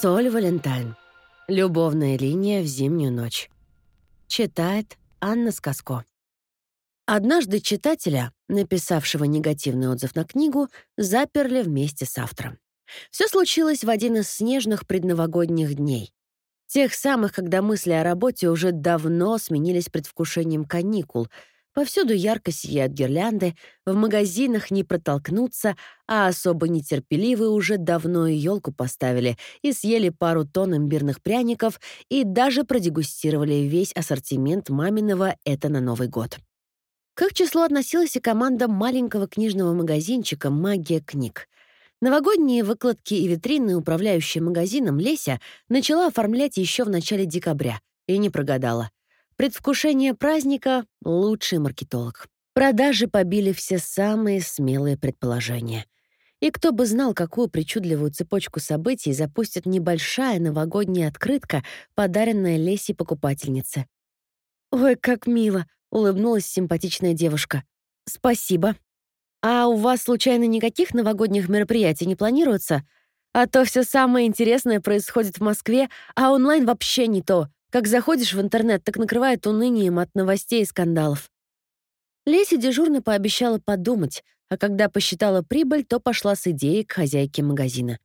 Соль Валентайн. Любовная линия в зимнюю ночь. Читает Анна Сказко. Однажды читателя, написавшего негативный отзыв на книгу, заперли вместе с автором. Все случилось в один из снежных предновогодних дней. Тех самых, когда мысли о работе уже давно сменились предвкушением каникул — Повсюду ярко сияют гирлянды, в магазинах не протолкнуться, а особо нетерпеливые уже давно и елку поставили и съели пару тонн имбирных пряников и даже продегустировали весь ассортимент маминого «это на Новый год». К их числу относилась и команда маленького книжного магазинчика «Магия книг». Новогодние выкладки и витрины, управляющие магазином Леся, начала оформлять еще в начале декабря и не прогадала. Предвкушение праздника — лучший маркетолог. Продажи побили все самые смелые предположения. И кто бы знал, какую причудливую цепочку событий запустит небольшая новогодняя открытка, подаренная Лесе покупательнице. «Ой, как мило!» — улыбнулась симпатичная девушка. «Спасибо. А у вас, случайно, никаких новогодних мероприятий не планируется? А то все самое интересное происходит в Москве, а онлайн вообще не то. Как заходишь в интернет, так накрывает унынием от новостей и скандалов. Леся дежурно пообещала подумать, а когда посчитала прибыль, то пошла с идеей к хозяйке магазина.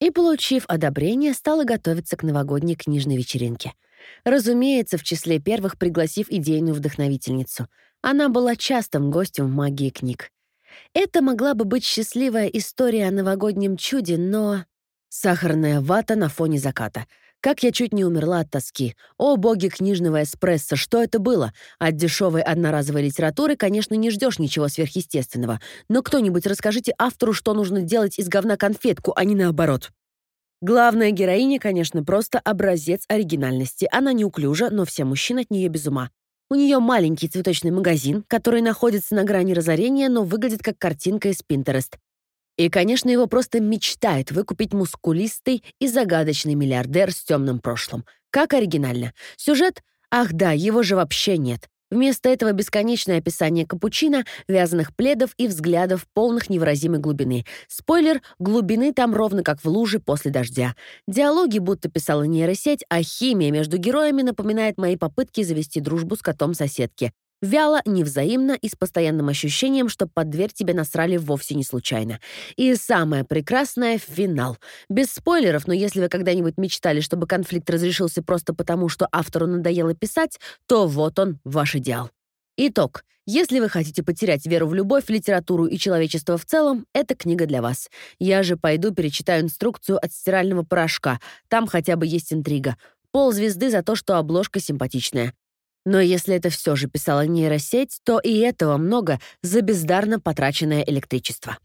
И, получив одобрение, стала готовиться к новогодней книжной вечеринке. Разумеется, в числе первых пригласив идейную вдохновительницу. Она была частым гостем в магии книг. Это могла бы быть счастливая история о новогоднем чуде, но... Сахарная вата на фоне заката — как я чуть не умерла от тоски. О, боги книжного эспрессо, что это было? От дешевой одноразовой литературы, конечно, не ждешь ничего сверхъестественного. Но кто-нибудь расскажите автору, что нужно делать из говна конфетку, а не наоборот. Главная героиня, конечно, просто образец оригинальности. Она неуклюжа, но все мужчины от нее без ума. У нее маленький цветочный магазин, который находится на грани разорения, но выглядит как картинка из Pinterest. И, конечно, его просто мечтает выкупить мускулистый и загадочный миллиардер с темным прошлым. Как оригинально. Сюжет? Ах да, его же вообще нет. Вместо этого бесконечное описание капучино, вязаных пледов и взглядов полных невыразимой глубины. Спойлер, глубины там ровно как в луже после дождя. Диалоги будто писала нейросеть, а химия между героями напоминает мои попытки завести дружбу с котом соседки. Вяло, невзаимно и с постоянным ощущением, что под дверь тебе насрали вовсе не случайно. И самое прекрасное — финал. Без спойлеров, но если вы когда-нибудь мечтали, чтобы конфликт разрешился просто потому, что автору надоело писать, то вот он, ваш идеал. Итог. Если вы хотите потерять веру в любовь, литературу и человечество в целом, эта книга для вас. Я же пойду перечитаю инструкцию от стирального порошка. Там хотя бы есть интрига. Пол звезды за то, что обложка симпатичная. Но если это все же писала нейросеть, то и этого много за бездарно потраченное электричество.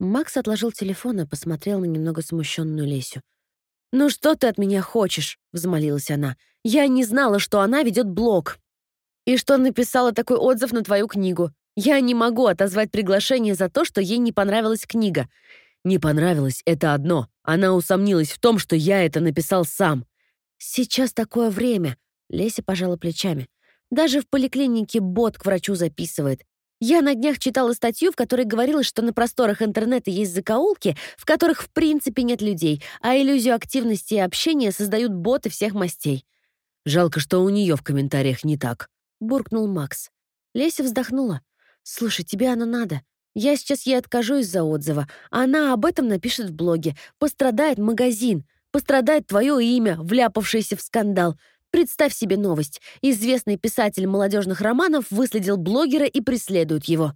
Макс отложил телефон и посмотрел на немного смущенную Лесю. «Ну что ты от меня хочешь?» — взмолилась она. «Я не знала, что она ведет блог. И что написала такой отзыв на твою книгу. Я не могу отозвать приглашение за то, что ей не понравилась книга. Не понравилось — это одно. Она усомнилась в том, что я это написал сам. Сейчас такое время. Леся пожала плечами. Даже в поликлинике бот к врачу записывает. Я на днях читала статью, в которой говорилось, что на просторах интернета есть закоулки, в которых в принципе нет людей, а иллюзию активности и общения создают боты всех мастей. «Жалко, что у нее в комментариях не так», — буркнул Макс. Леся вздохнула. «Слушай, тебе оно надо. Я сейчас ей откажу из-за отзыва, она об этом напишет в блоге. Пострадает магазин, пострадает твое имя, вляпавшееся в скандал. Представь себе новость. Известный писатель молодежных романов выследил блогера и преследует его.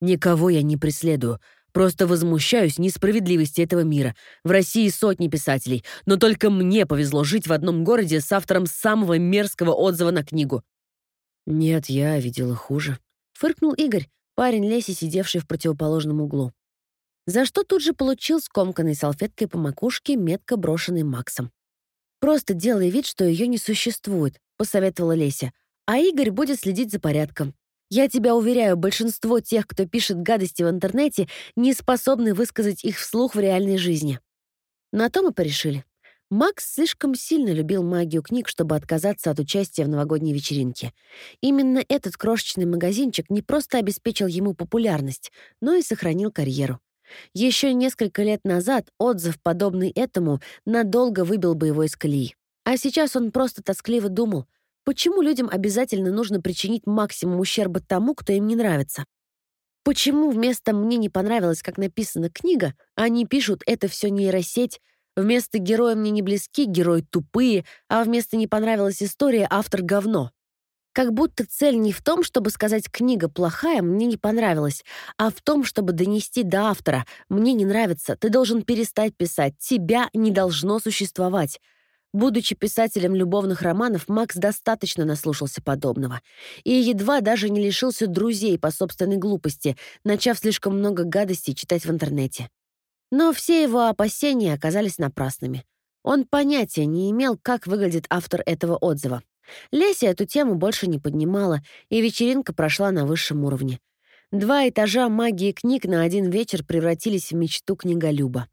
Никого я не преследую. Просто возмущаюсь несправедливости этого мира. В России сотни писателей, но только мне повезло жить в одном городе с автором самого мерзкого отзыва на книгу. Нет, я видела хуже. Фыркнул Игорь, парень Леси, сидевший в противоположном углу. За что тут же получил скомканной салфеткой по макушке, метко брошенной Максом. «Просто делай вид, что ее не существует», — посоветовала Леся. «А Игорь будет следить за порядком. Я тебя уверяю, большинство тех, кто пишет гадости в интернете, не способны высказать их вслух в реальной жизни». На то мы порешили. Макс слишком сильно любил магию книг, чтобы отказаться от участия в новогодней вечеринке. Именно этот крошечный магазинчик не просто обеспечил ему популярность, но и сохранил карьеру. Еще несколько лет назад отзыв, подобный этому, надолго выбил бы его из колеи. А сейчас он просто тоскливо думал, почему людям обязательно нужно причинить максимум ущерба тому, кто им не нравится. Почему вместо «мне не понравилось, как написана книга», они пишут «это все нейросеть», вместо «героя мне не близки», «герой тупые», а вместо «не понравилась история» автор говно. Как будто цель не в том, чтобы сказать «книга плохая, мне не понравилась», а в том, чтобы донести до автора «мне не нравится, ты должен перестать писать, тебя не должно существовать». Будучи писателем любовных романов, Макс достаточно наслушался подобного. И едва даже не лишился друзей по собственной глупости, начав слишком много гадостей читать в интернете. Но все его опасения оказались напрасными. Он понятия не имел, как выглядит автор этого отзыва. Леся эту тему больше не поднимала, и вечеринка прошла на высшем уровне. Два этажа магии книг на один вечер превратились в мечту книголюба.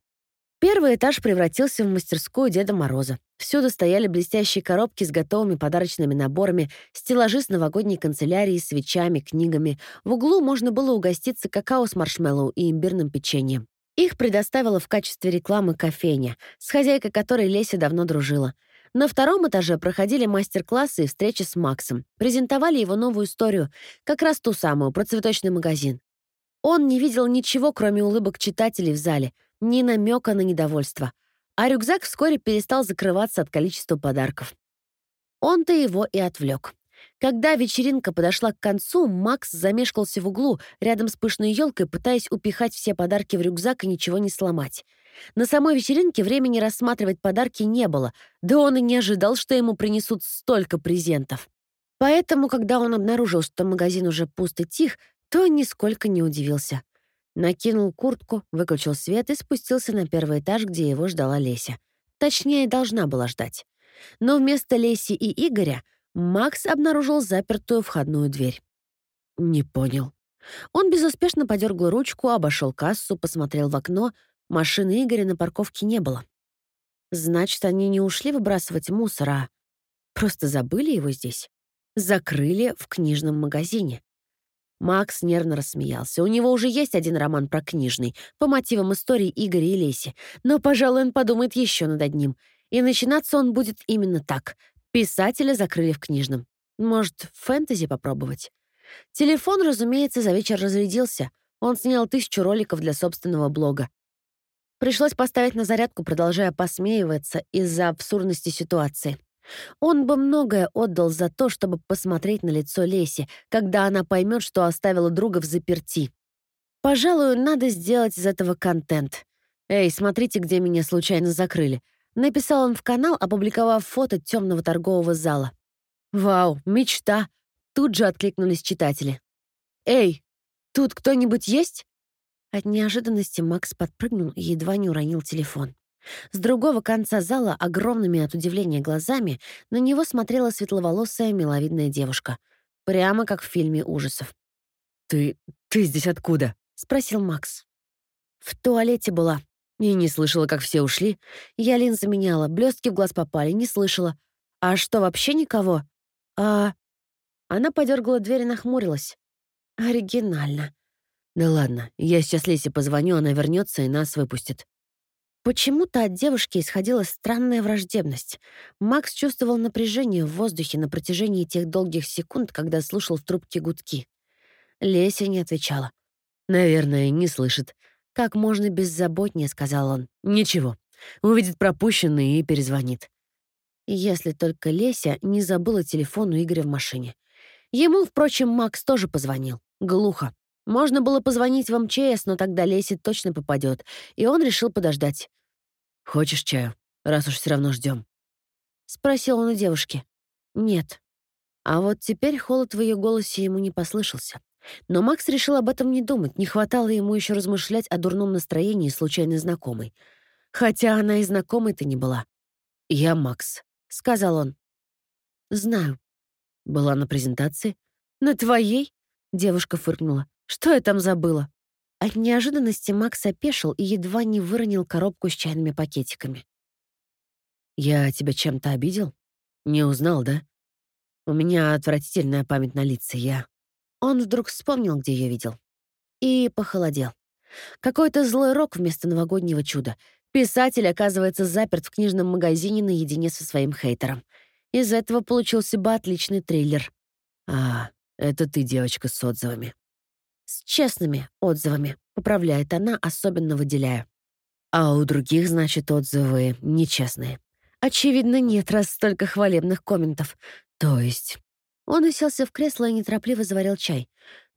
Первый этаж превратился в мастерскую Деда Мороза. Всюду стояли блестящие коробки с готовыми подарочными наборами, стеллажи с новогодней канцелярией, свечами, книгами. В углу можно было угоститься какао с маршмеллоу и имбирным печеньем. Их предоставила в качестве рекламы кофейня, с хозяйкой которой Леся давно дружила. На втором этаже проходили мастер-классы и встречи с Максом. Презентовали его новую историю, как раз ту самую, про цветочный магазин. Он не видел ничего, кроме улыбок читателей в зале, ни намека на недовольство. А рюкзак вскоре перестал закрываться от количества подарков. Он-то его и отвлек. Когда вечеринка подошла к концу, Макс замешкался в углу, рядом с пышной елкой, пытаясь упихать все подарки в рюкзак и ничего не сломать. На самой вечеринке времени рассматривать подарки не было, да он и не ожидал, что ему принесут столько презентов. Поэтому, когда он обнаружил, что магазин уже пуст и тих, то нисколько не удивился. Накинул куртку, выключил свет и спустился на первый этаж, где его ждала Леся. Точнее, должна была ждать. Но вместо Леси и Игоря Макс обнаружил запертую входную дверь. Не понял. Он безуспешно подергал ручку, обошел кассу, посмотрел в окно — Машины Игоря на парковке не было. Значит, они не ушли выбрасывать мусор, а просто забыли его здесь. Закрыли в книжном магазине. Макс нервно рассмеялся. У него уже есть один роман про книжный, по мотивам истории Игоря и Леси. Но, пожалуй, он подумает еще над одним. И начинаться он будет именно так. Писателя закрыли в книжном. Может, фэнтези попробовать? Телефон, разумеется, за вечер разрядился. Он снял тысячу роликов для собственного блога. Пришлось поставить на зарядку, продолжая посмеиваться из-за абсурдности ситуации. Он бы многое отдал за то, чтобы посмотреть на лицо Леси, когда она поймет, что оставила друга в заперти. Пожалуй, надо сделать из этого контент. «Эй, смотрите, где меня случайно закрыли», — написал он в канал, опубликовав фото темного торгового зала. «Вау, мечта!» — тут же откликнулись читатели. «Эй, тут кто-нибудь есть?» От неожиданности Макс подпрыгнул и едва не уронил телефон. С другого конца зала, огромными от удивления глазами, на него смотрела светловолосая миловидная девушка. Прямо как в фильме ужасов. «Ты... ты здесь откуда?» — спросил Макс. «В туалете была. И не слышала, как все ушли. Я линзы меняла, блестки в глаз попали, не слышала. А что, вообще никого? А...» Она подергала дверь и нахмурилась. «Оригинально. Да ладно, я сейчас Лесе позвоню, она вернется и нас выпустит. Почему-то от девушки исходила странная враждебность. Макс чувствовал напряжение в воздухе на протяжении тех долгих секунд, когда слушал в трубке гудки. Леся не отвечала. «Наверное, не слышит». «Как можно беззаботнее», — сказал он. «Ничего. Увидит пропущенный и перезвонит». Если только Леся не забыла телефон у Игоря в машине. Ему, впрочем, Макс тоже позвонил. Глухо. Можно было позвонить в МЧС, но тогда Леси точно попадет, и он решил подождать. «Хочешь чаю, раз уж все равно ждем? Спросил он у девушки. «Нет». А вот теперь холод в ее голосе ему не послышался. Но Макс решил об этом не думать, не хватало ему еще размышлять о дурном настроении случайной знакомой. Хотя она и знакомой-то не была. «Я Макс», — сказал он. «Знаю». «Была на презентации?» «На твоей?» — девушка фыркнула. Что я там забыла?» От неожиданности Макс опешил и едва не выронил коробку с чайными пакетиками. «Я тебя чем-то обидел? Не узнал, да? У меня отвратительная память на лица, я...» Он вдруг вспомнил, где ее видел. И похолодел. Какой-то злой рок вместо новогоднего чуда. Писатель оказывается заперт в книжном магазине наедине со своим хейтером. Из этого получился бы отличный триллер. А, это ты, девочка, с отзывами. С честными отзывами, поправляет она, особенно выделяя. А у других, значит, отзывы нечестные. Очевидно, нет, раз столько хвалебных комментов. То есть... Он уселся в кресло и неторопливо заварил чай.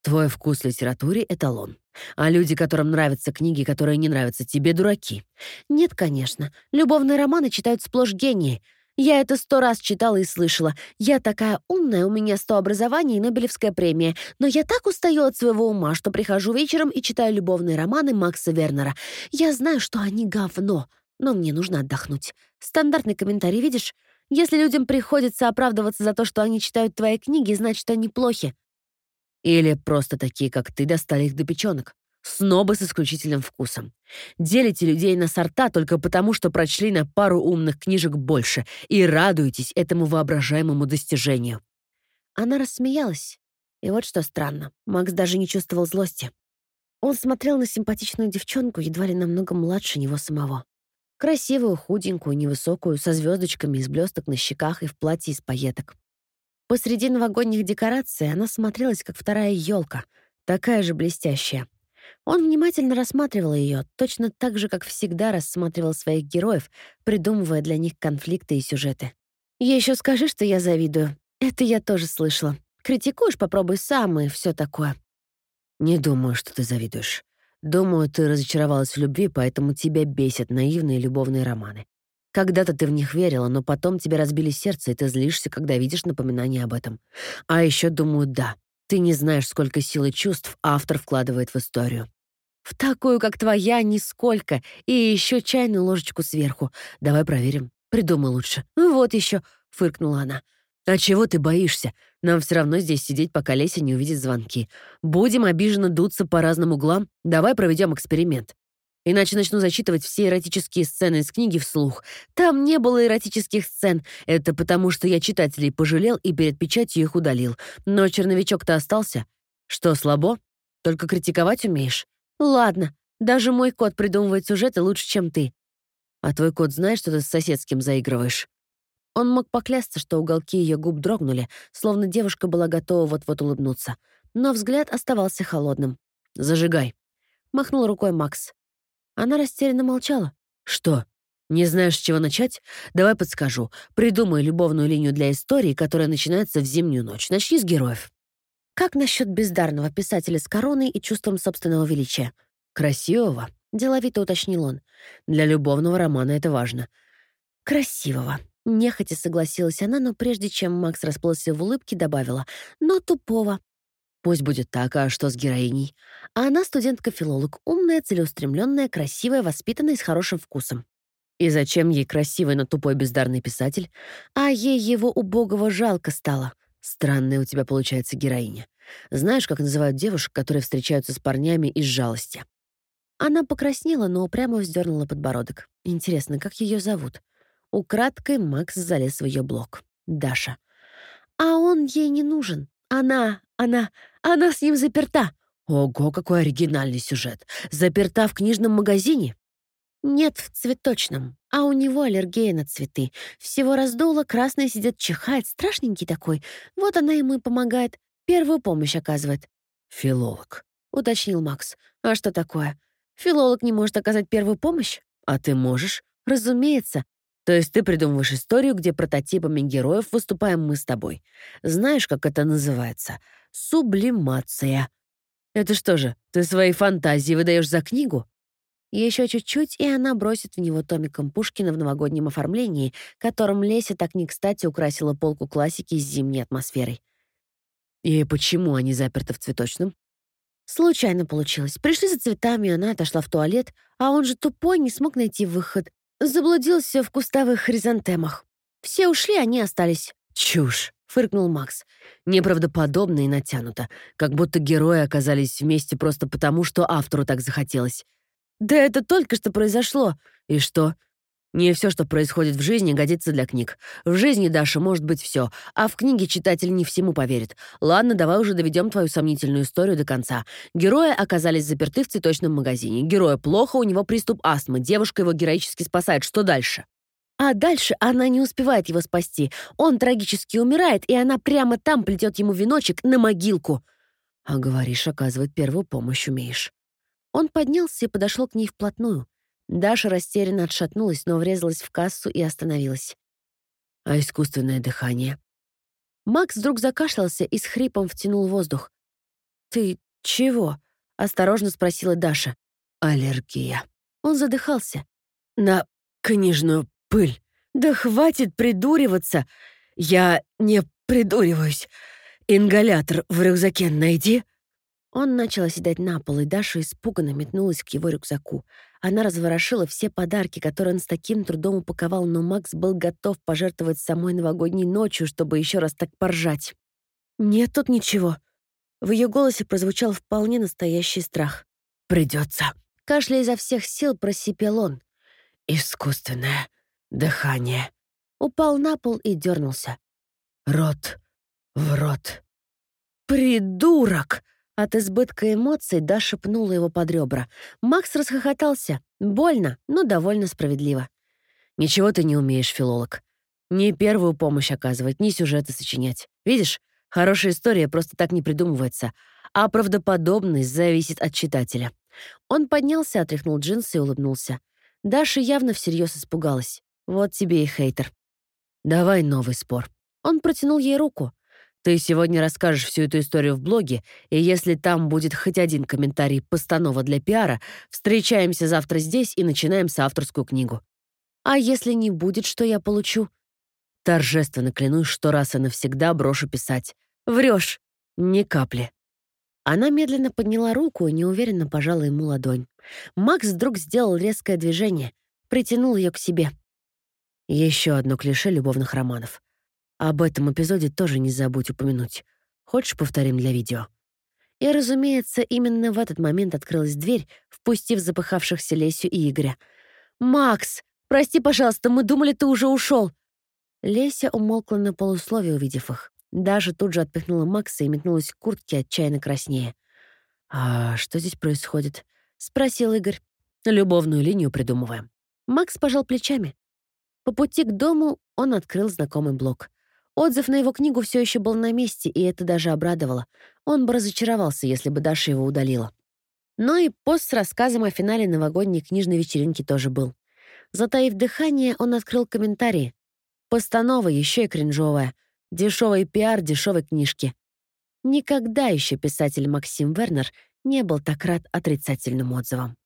Твой вкус в литературе — эталон. А люди, которым нравятся книги, которые не нравятся тебе, дураки. Нет, конечно. Любовные романы читают сплошь гении. Я это сто раз читала и слышала. Я такая умная, у меня сто образований и Нобелевская премия. Но я так устаю от своего ума, что прихожу вечером и читаю любовные романы Макса Вернера. Я знаю, что они говно, но мне нужно отдохнуть. Стандартный комментарий, видишь? Если людям приходится оправдываться за то, что они читают твои книги, значит, они плохи. Или просто такие, как ты, достали их до печенок. Снобы с исключительным вкусом. Делите людей на сорта только потому, что прочли на пару умных книжек больше и радуетесь этому воображаемому достижению. Она рассмеялась. И вот что странно, Макс даже не чувствовал злости. Он смотрел на симпатичную девчонку, едва ли намного младше него самого. Красивую, худенькую, невысокую, со звездочками из блесток на щеках и в платье из пайеток. Посреди новогодних декораций она смотрелась, как вторая елка, такая же блестящая. Он внимательно рассматривал ее, точно так же, как всегда рассматривал своих героев, придумывая для них конфликты и сюжеты. Еще скажи, что я завидую. Это я тоже слышала. Критикуешь, попробуй сам и все такое. Не думаю, что ты завидуешь. Думаю, ты разочаровалась в любви, поэтому тебя бесят наивные любовные романы. Когда-то ты в них верила, но потом тебе разбили сердце, и ты злишься, когда видишь напоминание об этом. А еще думаю, да, ты не знаешь, сколько сил и чувств автор вкладывает в историю. В такую, как твоя, нисколько. И еще чайную ложечку сверху. Давай проверим. Придумай лучше. Вот еще, фыркнула она. А чего ты боишься? Нам все равно здесь сидеть, пока Леся не увидит звонки. Будем обиженно дуться по разным углам. Давай проведем эксперимент. Иначе начну зачитывать все эротические сцены из книги вслух. Там не было эротических сцен. Это потому, что я читателей пожалел и перед печатью их удалил. Но черновичок-то остался. Что, слабо? Только критиковать умеешь? Ладно, даже мой кот придумывает сюжеты лучше, чем ты. А твой кот знает, что ты с соседским заигрываешь? Он мог поклясться, что уголки ее губ дрогнули, словно девушка была готова вот-вот улыбнуться. Но взгляд оставался холодным. «Зажигай», — махнул рукой Макс. Она растерянно молчала. «Что? Не знаешь, с чего начать? Давай подскажу. Придумай любовную линию для истории, которая начинается в зимнюю ночь. Начни с героев». Как насчет бездарного писателя с короной и чувством собственного величия? Красивого, деловито уточнил он. Для любовного романа это важно. Красивого. Нехотя согласилась она, но прежде чем Макс расплылся в улыбке, добавила. Но тупого. Пусть будет так, а что с героиней? А она студентка-филолог, умная, целеустремленная, красивая, воспитанная и с хорошим вкусом. И зачем ей красивый, но тупой бездарный писатель? А ей его убогого жалко стало. Странная у тебя получается героиня. Знаешь, как называют девушек, которые встречаются с парнями из жалости? Она покраснела, но упрямо вздернула подбородок. Интересно, как ее зовут? Украдкой Макс залез в ее блог. Даша. А он ей не нужен. Она, она, она с ним заперта. Ого, какой оригинальный сюжет. Заперта в книжном магазине? Нет, в цветочном. А у него аллергия на цветы. Всего раздуло, красный сидит, чихает, страшненький такой. Вот она ему и помогает. Первую помощь оказывает. «Филолог», — уточнил Макс. «А что такое? Филолог не может оказать первую помощь?» «А ты можешь?» «Разумеется. То есть ты придумываешь историю, где прототипами героев выступаем мы с тобой. Знаешь, как это называется? Сублимация. Это что же, ты свои фантазии выдаешь за книгу? Еще чуть-чуть, и она бросит в него томиком Пушкина в новогоднем оформлении, которым Леся так не кстати украсила полку классики с зимней атмосферой. И почему они заперты в цветочном? Случайно получилось. Пришли за цветами, она отошла в туалет, а он же тупой, не смог найти выход. Заблудился в кустовых хризантемах. Все ушли, они остались. «Чушь!» — фыркнул Макс. «Неправдоподобно и натянуто. Как будто герои оказались вместе просто потому, что автору так захотелось. «Да это только что произошло». «И что?» Не все, что происходит в жизни, годится для книг. В жизни, Даша, может быть все, а в книге читатель не всему поверит. Ладно, давай уже доведем твою сомнительную историю до конца. Герои оказались заперты в цветочном магазине. Герою плохо, у него приступ астмы. Девушка его героически спасает. Что дальше? А дальше она не успевает его спасти. Он трагически умирает, и она прямо там плетет ему веночек на могилку. А говоришь, оказывать первую помощь умеешь. Он поднялся и подошел к ней вплотную. Даша растерянно отшатнулась, но врезалась в кассу и остановилась. А искусственное дыхание? Макс вдруг закашлялся и с хрипом втянул воздух. «Ты чего?» — осторожно спросила Даша. «Аллергия». Он задыхался. «На книжную пыль. Да хватит придуриваться. Я не придуриваюсь. Ингалятор в рюкзаке найди». Он начал оседать на пол, и Даша испуганно метнулась к его рюкзаку. Она разворошила все подарки, которые он с таким трудом упаковал, но Макс был готов пожертвовать самой новогодней ночью, чтобы еще раз так поржать. «Нет тут ничего». В ее голосе прозвучал вполне настоящий страх. «Придется». Кашля изо всех сил просипел он. «Искусственное дыхание». Упал на пол и дернулся. «Рот в рот». «Придурок!» От избытка эмоций Даша пнула его под ребра. Макс расхохотался. Больно, но довольно справедливо. «Ничего ты не умеешь, филолог. Ни первую помощь оказывать, ни сюжеты сочинять. Видишь, хорошая история просто так не придумывается, а правдоподобность зависит от читателя». Он поднялся, отряхнул джинсы и улыбнулся. Даша явно всерьез испугалась. Вот тебе и хейтер. «Давай новый спор». Он протянул ей руку. Ты сегодня расскажешь всю эту историю в блоге, и если там будет хоть один комментарий «постанова для пиара», встречаемся завтра здесь и начинаем с авторскую книгу. А если не будет, что я получу? Торжественно клянусь, что раз и навсегда брошу писать. Врешь. Ни капли. Она медленно подняла руку и неуверенно пожала ему ладонь. Макс вдруг сделал резкое движение, притянул ее к себе. Еще одно клише любовных романов. Об этом эпизоде тоже не забудь упомянуть. Хочешь, повторим для видео?» И, разумеется, именно в этот момент открылась дверь, впустив запыхавшихся Лесю и Игоря. «Макс, прости, пожалуйста, мы думали, ты уже ушел. Леся умолкла на полусловие, увидев их. Даже тут же отпихнула Макса и метнулась к куртке, отчаянно краснее. «А что здесь происходит?» — спросил Игорь. «Любовную линию придумываем». Макс пожал плечами. По пути к дому он открыл знакомый блог. Отзыв на его книгу все еще был на месте, и это даже обрадовало. Он бы разочаровался, если бы Даша его удалила. Но и пост с рассказом о финале новогодней книжной вечеринки тоже был. Затаив дыхание, он открыл комментарии. Постанова еще и кринжовая. Дешевый пиар дешевой книжки. Никогда еще писатель Максим Вернер не был так рад отрицательным отзывам.